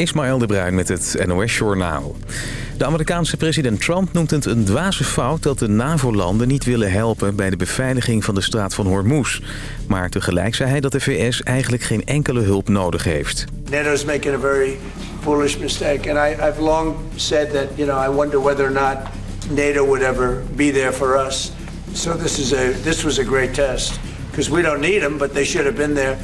Ismaël de Bruin met het NOS Journaal. De Amerikaanse president Trump noemt het een dwaze fout... dat de NAVO-landen niet willen helpen bij de beveiliging van de straat van Hormuz. Maar tegelijk zei hij dat de VS eigenlijk geen enkele hulp nodig heeft. NATO is making a very foolish mistake. And I, I've long said that, you know, I wonder whether or not NATO would ever be there for us. So this, is a, this was a great test. Because we don't need them, but they should have been there.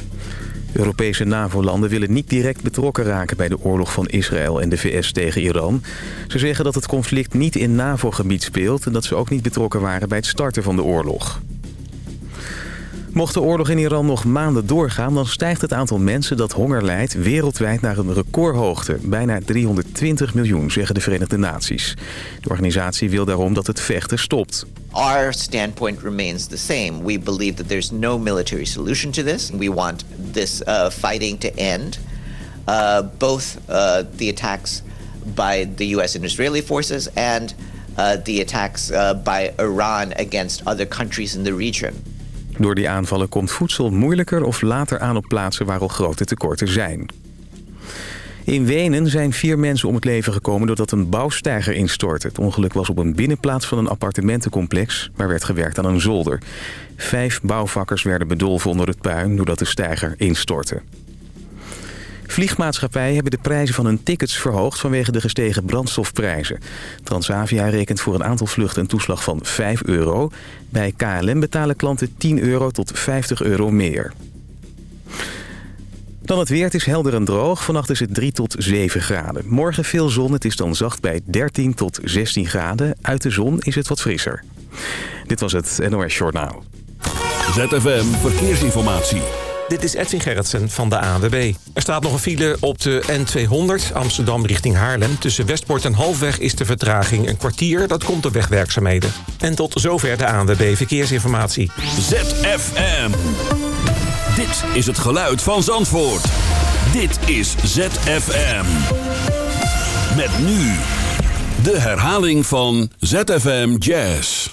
Europese NAVO-landen willen niet direct betrokken raken bij de oorlog van Israël en de VS tegen Iran. Ze zeggen dat het conflict niet in NAVO-gebied speelt en dat ze ook niet betrokken waren bij het starten van de oorlog. Mocht de oorlog in Iran nog maanden doorgaan... dan stijgt het aantal mensen dat honger lijdt wereldwijd naar een recordhoogte. Bijna 320 miljoen, zeggen de Verenigde Naties. De organisatie wil daarom dat het vechten stopt. Our standpoint remains the same. We believe that there's no military solution to this. We want this uh, fighting to end. Uh, both uh, the attacks by the U.S. and Israeli forces... and uh, the attacks uh, by Iran against other countries in the region. Door die aanvallen komt voedsel moeilijker of later aan op plaatsen waar al grote tekorten zijn. In Wenen zijn vier mensen om het leven gekomen doordat een bouwsteiger instortte. Het ongeluk was op een binnenplaats van een appartementencomplex... waar werd gewerkt aan een zolder. Vijf bouwvakkers werden bedolven onder het puin doordat de steiger instortte. Vliegmaatschappijen hebben de prijzen van hun tickets verhoogd vanwege de gestegen brandstofprijzen. Transavia rekent voor een aantal vluchten een toeslag van 5 euro. Bij KLM betalen klanten 10 euro tot 50 euro meer. Dan het weer. Het is helder en droog. Vannacht is het 3 tot 7 graden. Morgen veel zon. Het is dan zacht bij 13 tot 16 graden. Uit de zon is het wat frisser. Dit was het NOS Journaal. ZFM Verkeersinformatie. Dit is Edwin Gerritsen van de ANWB. Er staat nog een file op de N200 Amsterdam richting Haarlem. Tussen Westport en Halfweg is de vertraging een kwartier. Dat komt door wegwerkzaamheden. En tot zover de ANWB Verkeersinformatie. ZFM. Dit is het geluid van Zandvoort. Dit is ZFM. Met nu de herhaling van ZFM Jazz.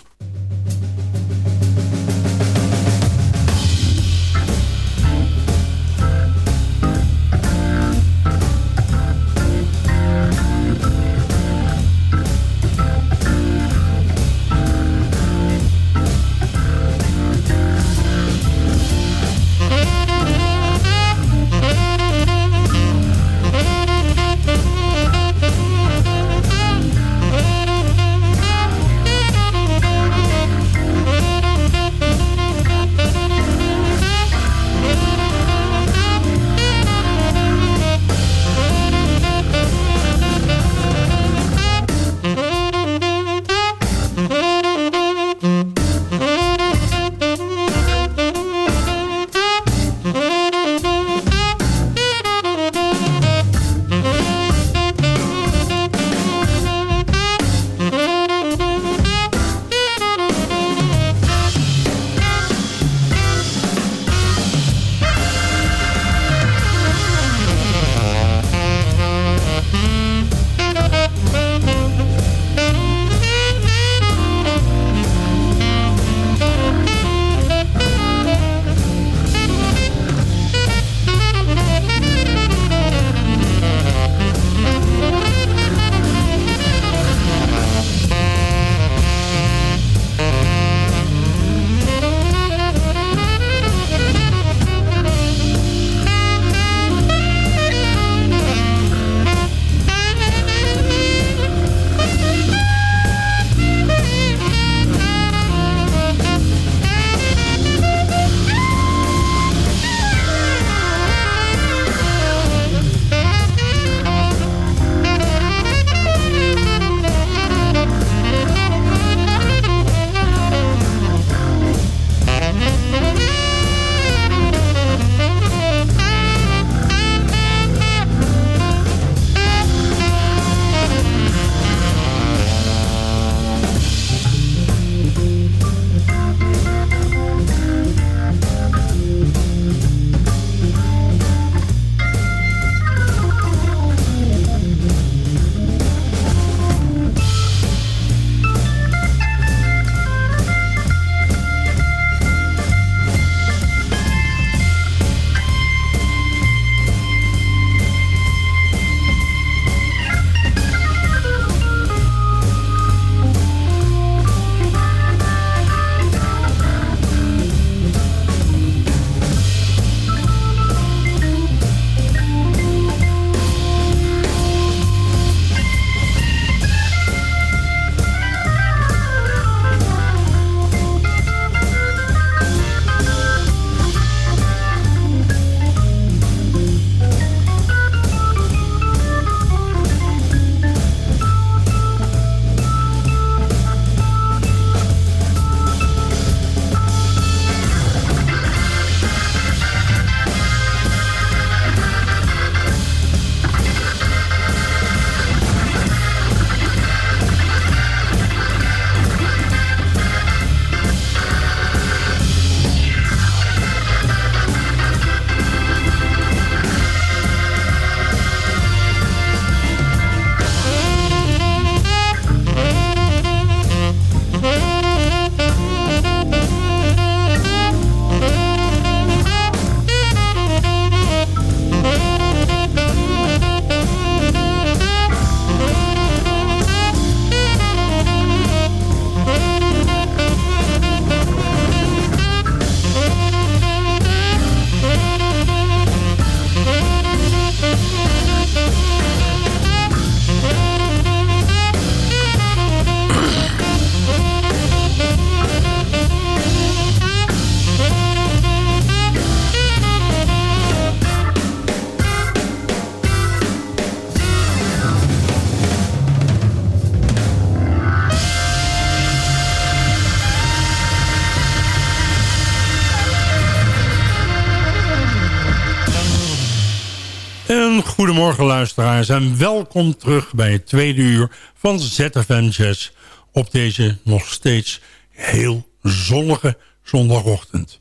Luisteraars en welkom terug bij het tweede uur van ZFM Jazz op deze nog steeds heel zonnige zondagochtend.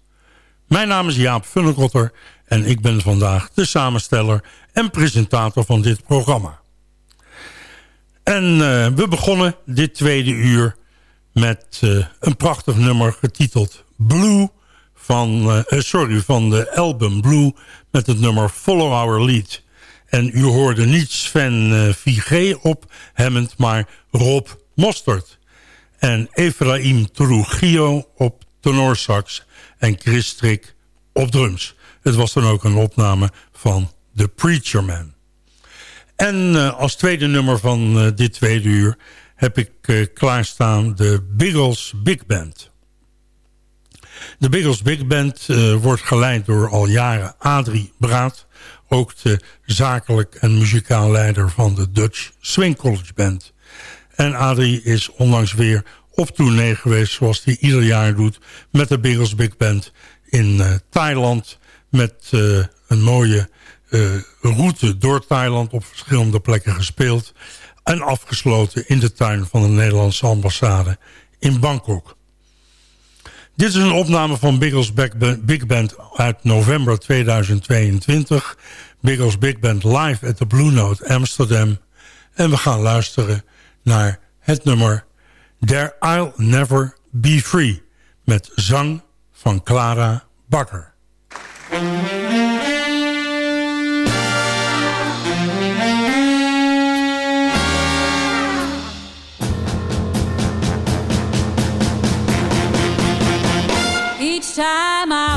Mijn naam is Jaap Funnekotter en ik ben vandaag de samensteller en presentator van dit programma. En uh, we begonnen dit tweede uur met uh, een prachtig nummer getiteld Blue van, uh, sorry, van de album Blue met het nummer Follow Our Lead. En u hoorde niet Sven uh, Vigé op Hammond, maar Rob Mostert. En Efraim Trujillo op tenorsax en Chris Strik op drums. Het was dan ook een opname van The Preacher Man. En uh, als tweede nummer van uh, dit tweede uur heb ik klaarstaan de Biggles Big Band. De Biggles Big Band wordt geleid door al jaren Adrie Braat... ook de zakelijk en muzikaal leider van de Dutch Swing College Band. En Adrie is onlangs weer op tournee geweest... zoals hij ieder jaar doet met de Biggles Big Band in Thailand... met een mooie uh, route door Thailand op verschillende plekken gespeeld... en afgesloten in de tuin van de Nederlandse ambassade in Bangkok. Dit is een opname van Biggles Big Band uit november 2022. Biggles Big Band live at the Blue Note Amsterdam. En we gaan luisteren naar het nummer There I'll Never Be Free... met zang van Clara Bakker. Time I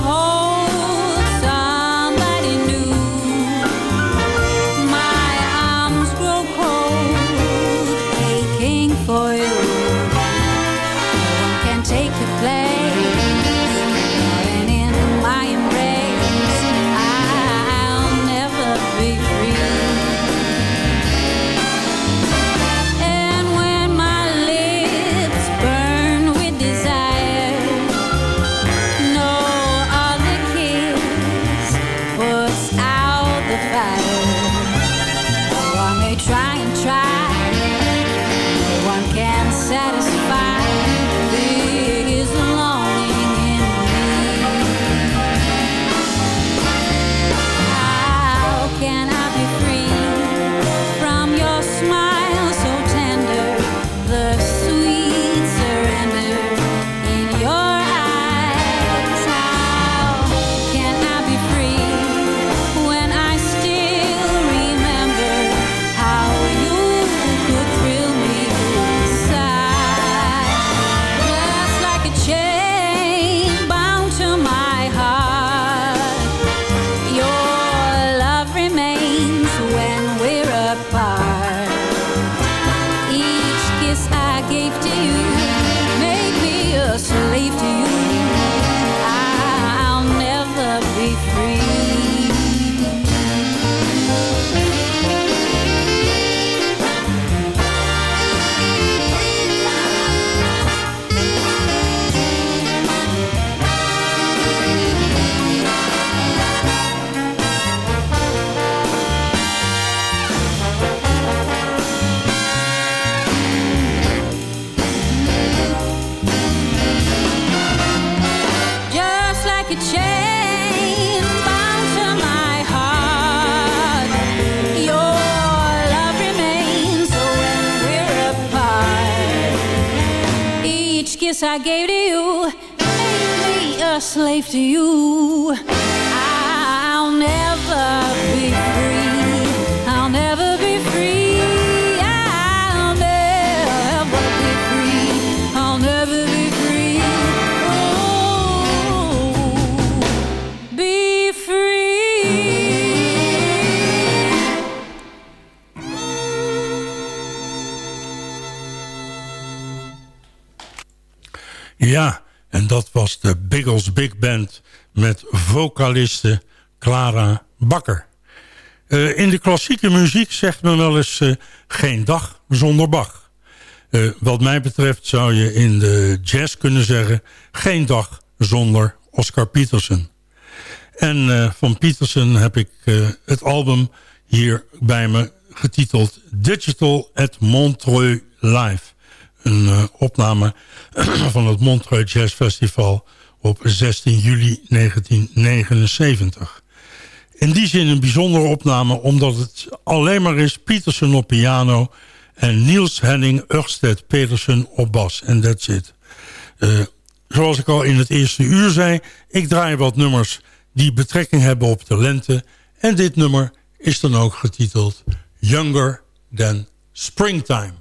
I gave to you made me a slave to you. Was de Biggles Big Band met vocaliste Clara Bakker. Eh, in de klassieke muziek zegt men wel eens eh, geen dag zonder Bach. Eh, wat mij betreft zou je in de jazz kunnen zeggen... geen dag zonder Oscar Peterson. En van Peterson heb ik het album hier bij me getiteld Digital at Montreux Live. Een uh, opname van het Montreux Jazz Festival op 16 juli 1979. In die zin een bijzondere opname omdat het alleen maar is Peterson op piano... en Niels Henning Ørsted Petersen op bas. En that's it. Uh, zoals ik al in het eerste uur zei... ik draai wat nummers die betrekking hebben op de lente... en dit nummer is dan ook getiteld Younger Than Springtime.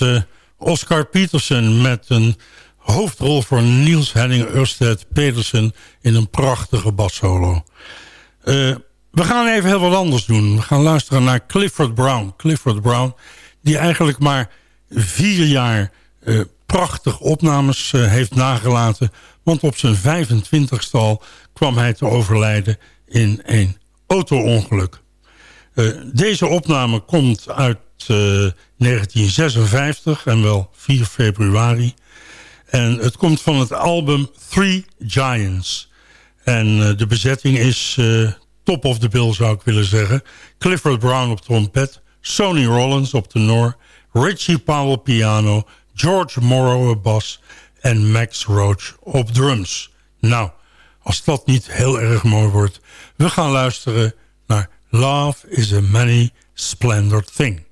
Eh, Oscar Peterson met een hoofdrol voor Niels Henning Ørsted Petersen in een prachtige bassolo. Eh, we gaan even heel wat anders doen. We gaan luisteren naar Clifford Brown. Clifford Brown, die eigenlijk maar vier jaar uh, prachtig opnames heeft nagelaten. Want op zijn 25ste al kwam hij te overlijden in een auto-ongeluk. deze opname komt uit 1956 en wel 4 februari. En het komt van het album Three Giants. En uh, de bezetting is uh, top of the bill zou ik willen zeggen. Clifford Brown op trompet, Sonny Rollins op tenor... Richie Powell piano, George Morrow bas... en Max Roach op drums. Nou, als dat niet heel erg mooi wordt... we gaan luisteren naar Love is a Many Splendid Thing.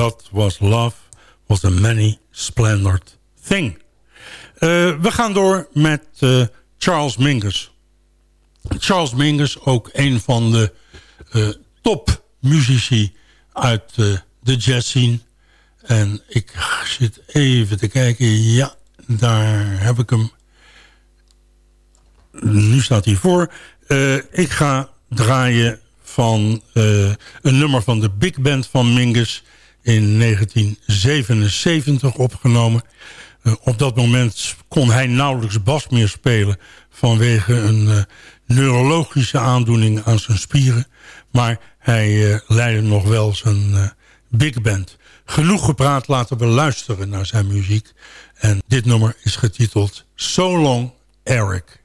Dat was Love was a many splendored thing. Eh, we gaan door met uh, Charles Mingus. Charles Mingus, ook een van de uh, topmuzici uit de jazz scene. En ik zit even te kijken. Ja, daar heb ik hem. Nu staat hij voor. ik ga draaien van een nummer van de big band van Mingus in 1977 opgenomen. Uh, op dat moment kon hij nauwelijks bas meer spelen... vanwege een uh, neurologische aandoening aan zijn spieren. Maar hij uh, leidde nog wel zijn big band. Genoeg gepraat, laten we luisteren naar zijn muziek. En dit nummer is getiteld So Long Eric.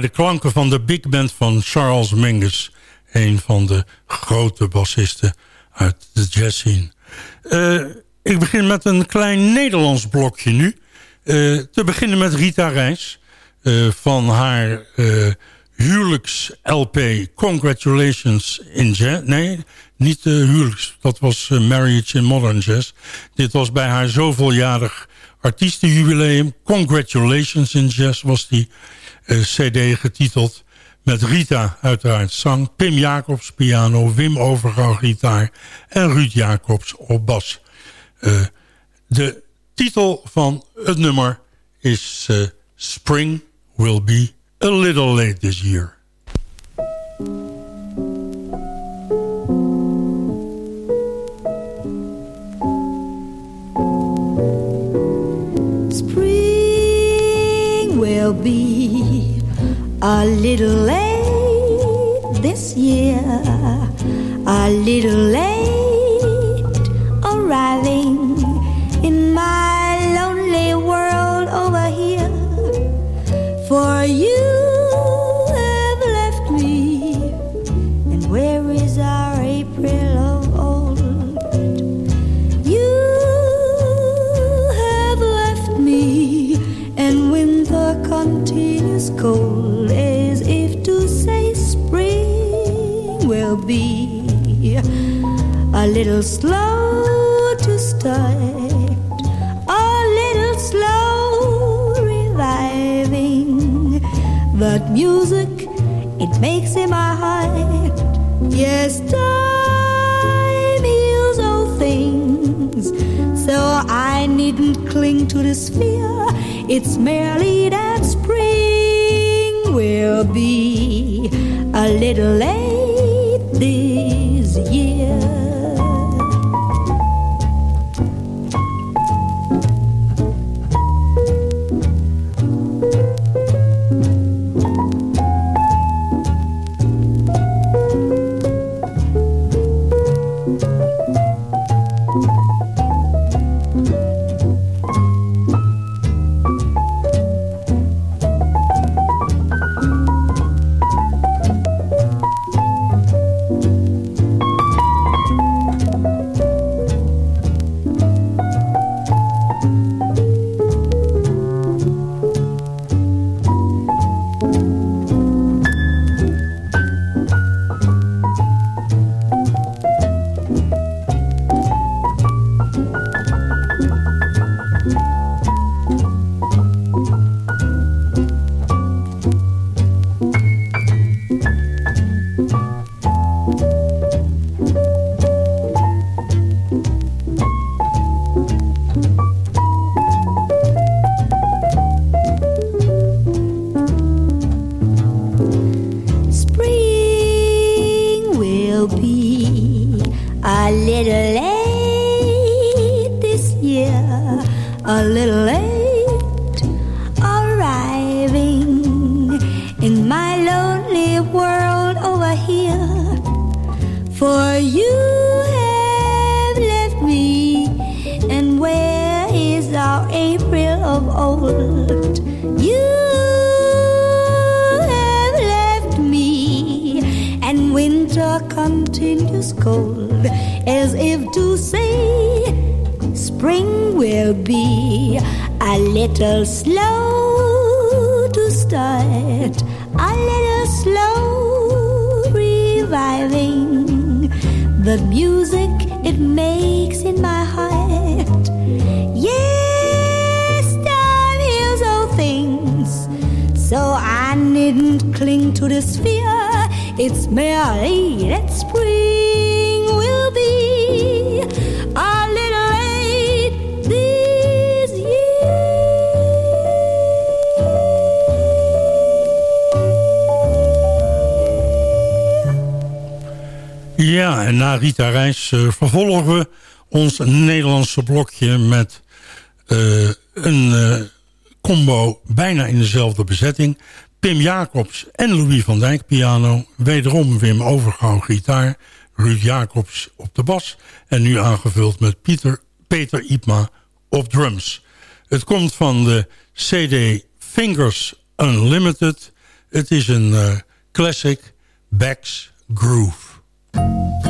De klanken van de big band van Charles Mingus. Een van de grote bassisten uit de jazz scene. Eh, ik begin met een klein Nederlands blokje nu. Eh, te beginnen met Rita Reis. van haar huwelijks-LP Congratulations in Jazz. Nee, niet de huwelijks. Dat was Marriage in Modern Jazz. Dit was bij haar zoveeljarig artiestenjubileum. Congratulations in Jazz was die cd getiteld. Met Rita uiteraard zang, Pim Jacobs piano, Wim Overgouw gitaar en Ruud Jacobs op bas. Uh, de titel van het nummer is uh, Spring Will Be a Little Late This Year. will be a little late this year, a little late little slow to start, a little slow reviving. But music, it makes in my heart. Yes, time heals all things. So I needn't cling to this fear. It's merely that spring will be a little late this year. Start, a little slow reviving the music it makes in my heart. Yes, time heals all things, so I needn't cling to this fear. It's merely that spring Ja, en na Rita Reis uh, vervolgen we ons Nederlandse blokje met uh, een uh, combo bijna in dezelfde bezetting. Pim Jacobs en Louis van Dijk piano. Wederom Wim Overgouw gitaar. Ruud Jacobs op de bas. En nu aangevuld met Pieter, Peter Ipma op drums. Het komt van de CD Fingers Unlimited. Het is een classic Back's Groove. Thank you.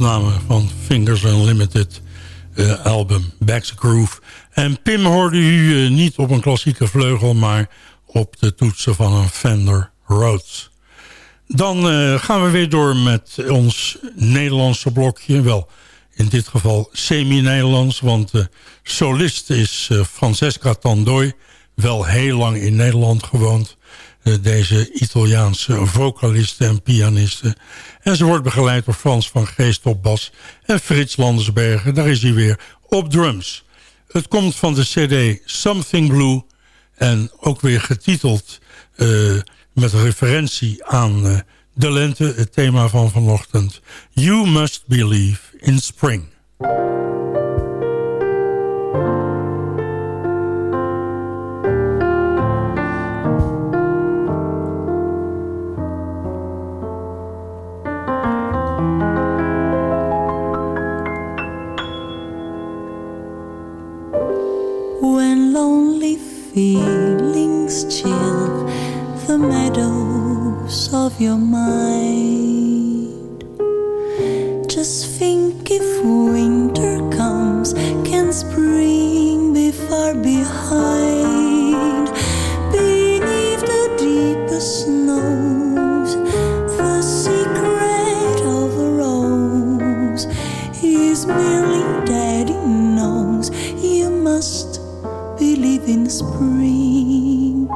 Opname van Fingers Unlimited uh, album Back's Groove. En Pim hoorde u uh, niet op een klassieke vleugel, maar op de toetsen van een Fender Rhodes. Dan eh, gaan we weer door met ons Nederlandse blokje. Wel, in dit geval semi-Nederlands, want de solist is Francesca Tandoi. Wel heel lang in Nederland gewoond. Uh, deze Italiaanse vocaliste en pianiste. En ze wordt begeleid door Frans van Geest op bas. En Frits Landersbergen, daar is hij weer, op drums. Het komt van de cd Something Blue. En ook weer getiteld uh, met referentie aan uh, de lente, het thema van vanochtend. You must believe in spring. Feelings chill the meadows of your mind. Just think if winter comes, can spring in spring.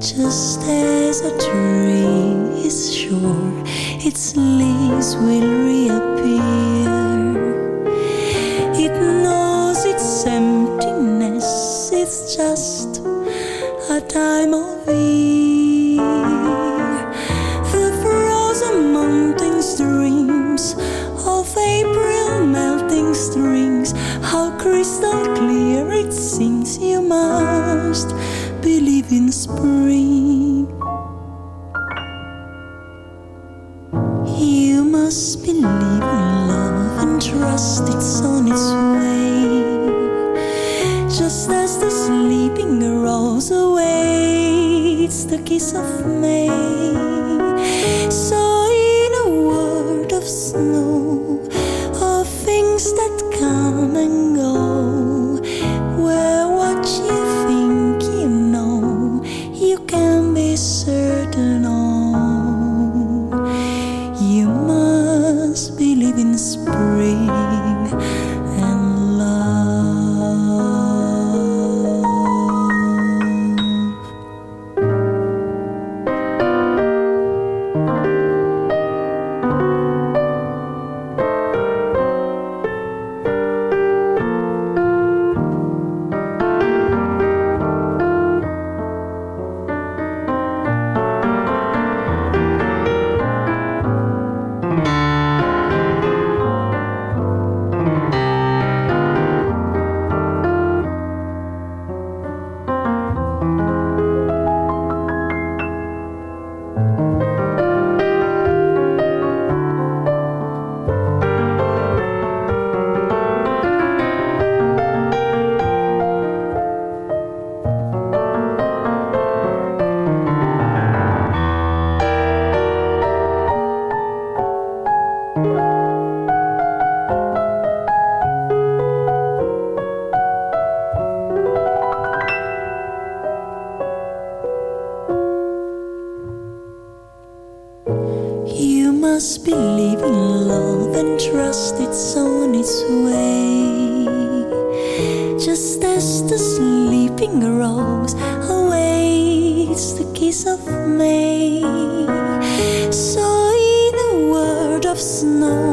Just as a tree is sure its leaves will reappear, it knows its emptiness is just a time of year. Spring. You must believe in love and trust it's on its way. Just as the sleeping rose awaits the kiss of May. Must believe in love and trust it's on its way. Just as the sleeping rose awaits the kiss of May. So, in a world of snow,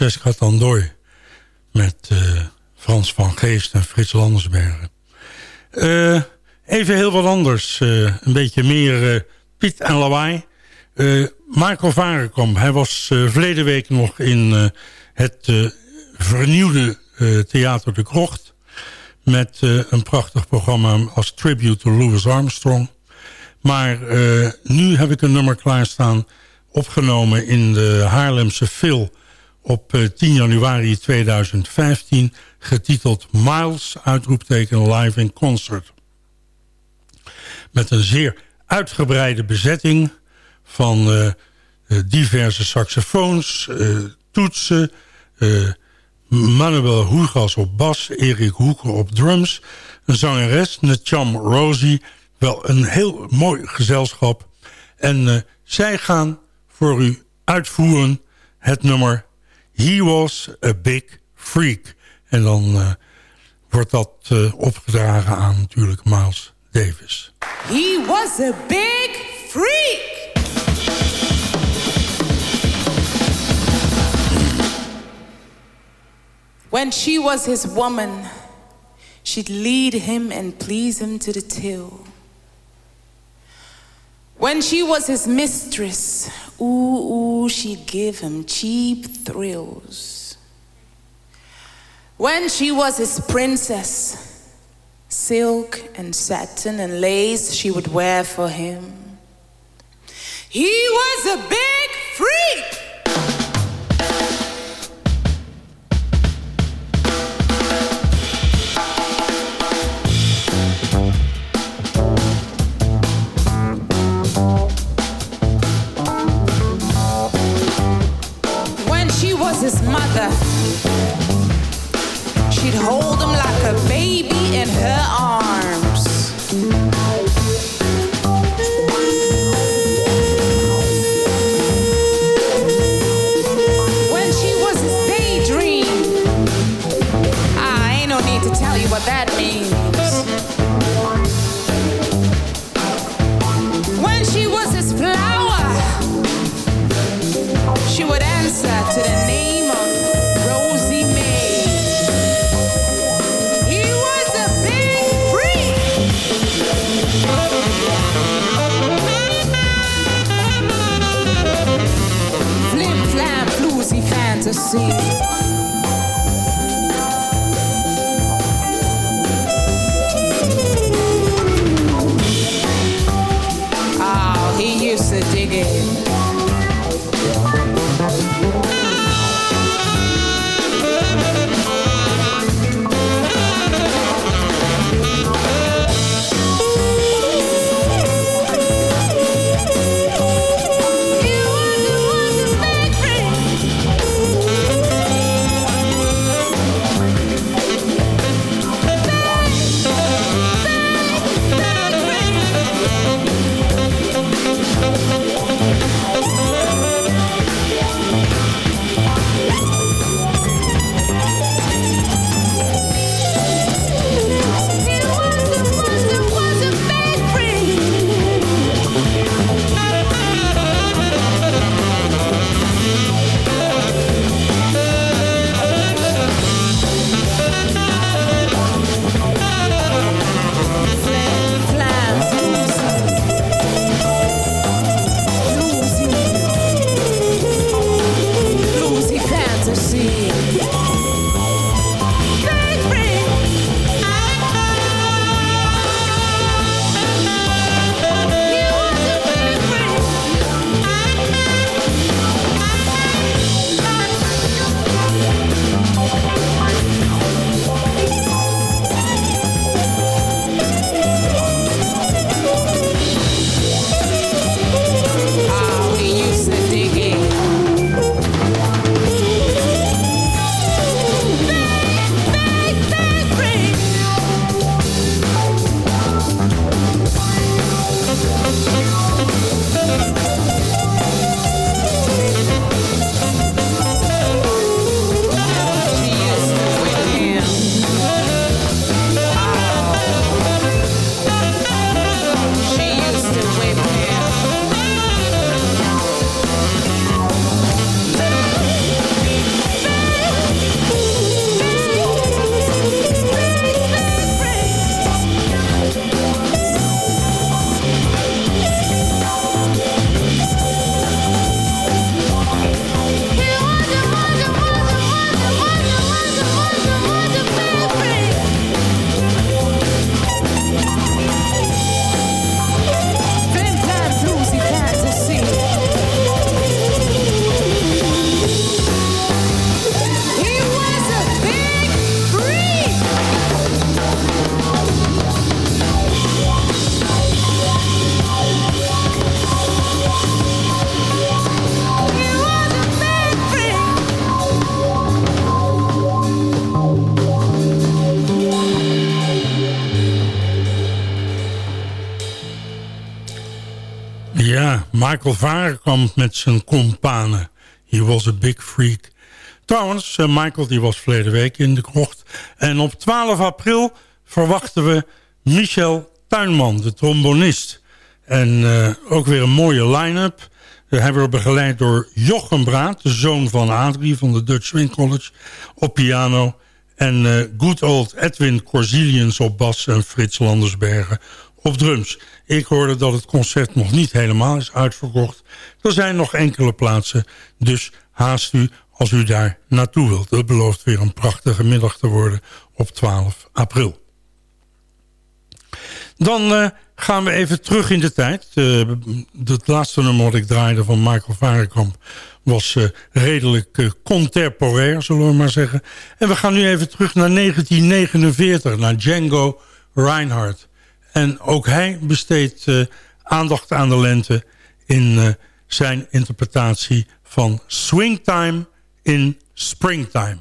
eh, Francesca Tandoi. Met eh, Frans van Geest en Frits Landersbergen. Eh, Even heel wat anders. eh, een beetje meer Piet en lawaai. Michael Varenkamp, hij was verleden week nog in het vernieuwde Theater de Krocht. Met een prachtig programma als tribute to Louis Armstrong. Maar nu heb ik een nummer klaarstaan opgenomen in de Haarlemse Phil op eh, 10 januari 2015 getiteld Miles, uitroepteken live in concert. Met een zeer uitgebreide bezetting van eh, eh, diverse saxofoons, eh, toetsen, eh, Manuel Hoegas op bas, Erik Hoeker op drums, een zangeres, Netjam Rosie, wel een heel mooi gezelschap. En eh, zij gaan voor u uitvoeren het nummer He Was a Big Freak. En dan eh, wordt dat eh, opgedragen aan natuurlijk Miles Davis. He was a big freak. When she was his woman, she'd lead him and please him to the till. When she was his mistress, ooh, ooh, she'd give him cheap thrills. When she was his princess, silk and satin and lace she would wear for him. He was a big freak. His mother, she'd hold him like a baby in her arms. assim. Michael Varenkamp met zijn companen. He was a big freak. Trouwens, eh, Michael die was verleden week in de krocht. En op 12 april verwachten we Michel Tuinman, de trombonist. En eh, ook weer een mooie line-up. Hij wordt begeleid door Jochem Braat, de zoon van Adrie van de Dutch Swing College, op piano. En uh, good old Edwin Corzilians op bas en Frits Landersbergen op drums. Ik hoorde dat het concert nog niet helemaal is uitverkocht. Er zijn nog enkele plaatsen, dus haast u als u daar naartoe wilt. Dat belooft weer een prachtige middag te worden op 12 april. Dan uh, gaan we even terug in de tijd. Uh, het laatste nummer wat ik draaide van Michael Varenkamp was uh, redelijk contemporair, zullen we maar zeggen. En we gaan nu even terug naar 1949, naar Django Reinhardt. En ook hij besteedt aandacht aan de lente in zijn interpretatie van Swingtime in Springtime.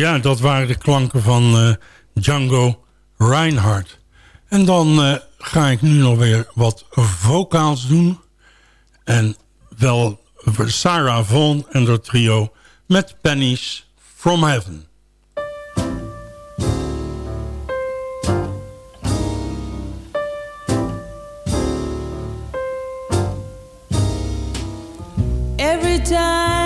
Ja, dat waren de klanken van uh, Django Reinhardt. En dan uh, ga ik nu nog weer wat vocaals doen. En wel Sarah Vaughan en haar trio met Pennies from Heaven. Every time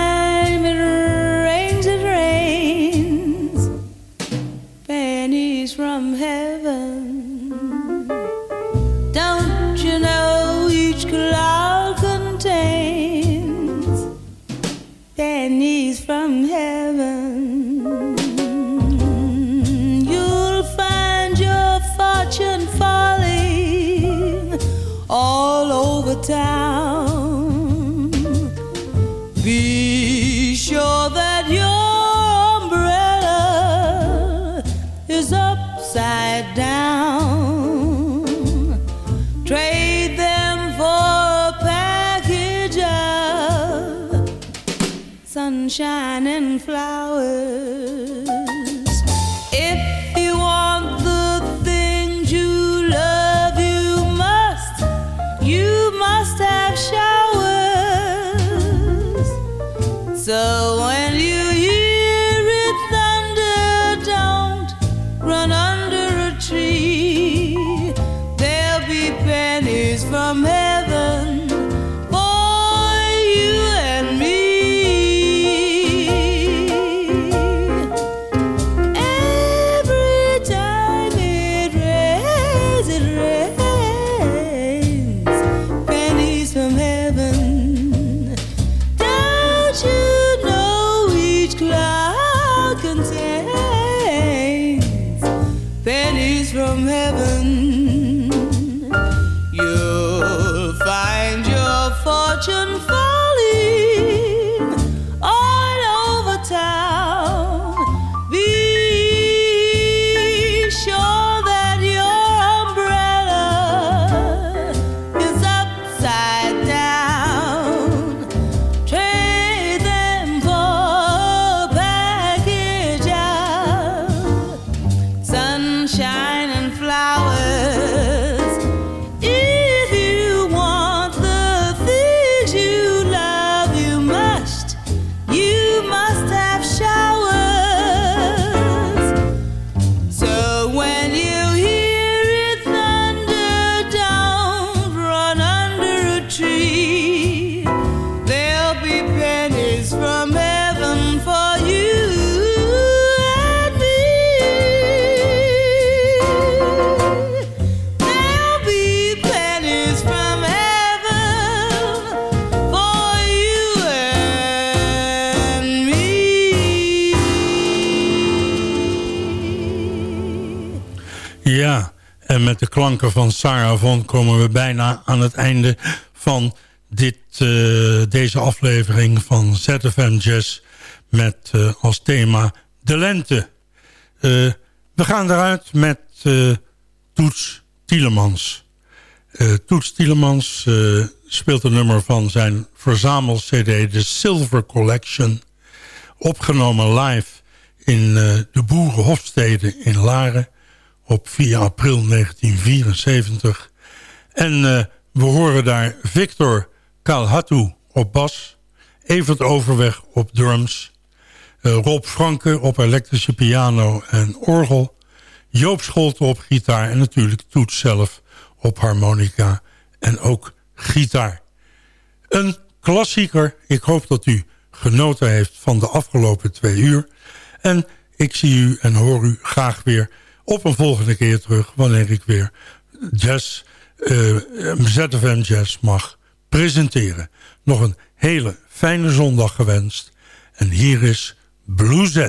van Sarah Von komen we bijna aan het einde van dit, eh, deze aflevering van ZFM Jazz met eh, als thema de lente. Eh, we gaan eruit met Toets Tielemans. Toets Tielemans speelt een nummer van zijn verzamel-cd, de Silver Collection. Opgenomen live in de Boerenhofstede in Laren op 4 april 1974. En eh, we horen daar Victor Kalhatu op bas, Evert Overweg op drums... eh, Rob Franke op elektrische piano en orgel... Joop Scholte op gitaar en natuurlijk Toets zelf op harmonica en ook gitaar. Een klassieker. Ik hoop dat u genoten heeft van de afgelopen twee uur. En ik zie u en hoor u graag weer op een volgende keer terug... wanneer ik weer jazz, eh, ZFM Jazz mag presenteren. Nog een hele fijne zondag gewenst. En hier is Blue Z.